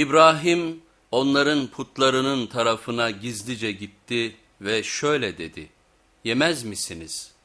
İbrahim onların putlarının tarafına gizlice gitti ve şöyle dedi, yemez misiniz?''